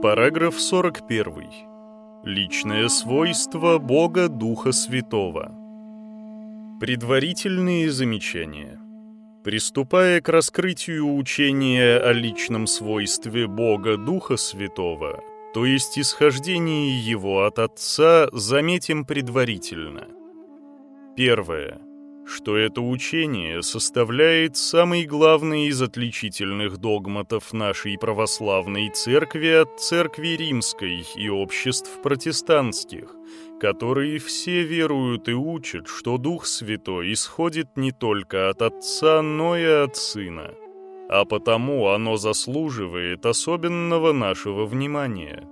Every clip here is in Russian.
Параграф 41. Личное свойство Бога Духа Святого. Предварительные замечания. Приступая к раскрытию учения о личном свойстве Бога Духа Святого, то есть исхождении Его от Отца, заметим предварительно. Первое что это учение составляет самый главный из отличительных догматов нашей православной церкви от церкви римской и обществ протестантских, которые все веруют и учат, что Дух Святой исходит не только от Отца, но и от Сына, а потому оно заслуживает особенного нашего внимания.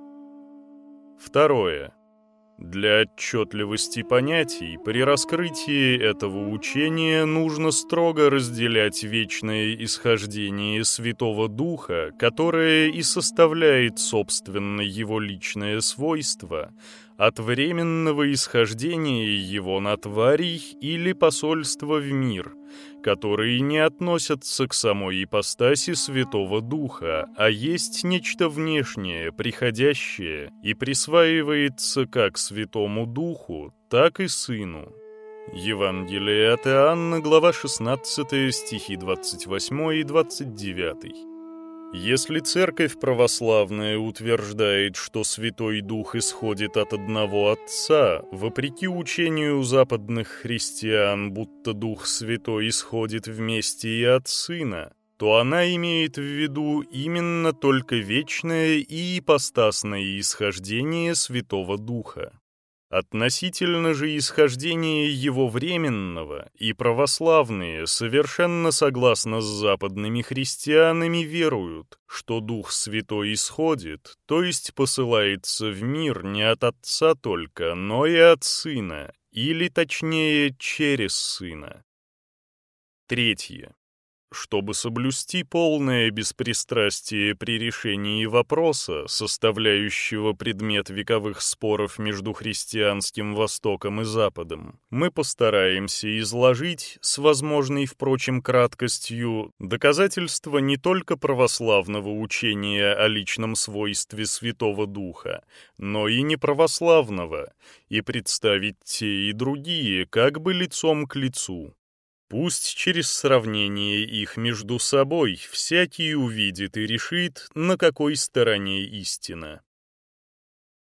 Второе. Для отчетливости понятий при раскрытии этого учения нужно строго разделять вечное исхождение Святого Духа, которое и составляет, собственно, его личное свойство, от временного исхождения его на тварей или посольства в мир, которые не относятся к самой ипостаси Святого Духа, а есть нечто внешнее, приходящее, и присваивается как Святому Духу, так и Сыну. Евангелие от Иоанна, глава 16, стихи 28 и 29. Если церковь православная утверждает, что Святой Дух исходит от одного Отца, вопреки учению западных христиан, будто Дух Святой исходит вместе и от Сына, то она имеет в виду именно только вечное и ипостасное исхождение Святого Духа. Относительно же исхождения его временного и православные совершенно согласно с западными христианами веруют, что Дух Святой исходит, то есть посылается в мир не от Отца только, но и от Сына, или точнее через Сына. Третье. Чтобы соблюсти полное беспристрастие при решении вопроса, составляющего предмет вековых споров между христианским Востоком и Западом, мы постараемся изложить, с возможной, впрочем, краткостью, доказательства не только православного учения о личном свойстве Святого Духа, но и неправославного, и представить те и другие как бы лицом к лицу. Пусть через сравнение их между собой всякий увидит и решит, на какой стороне истина.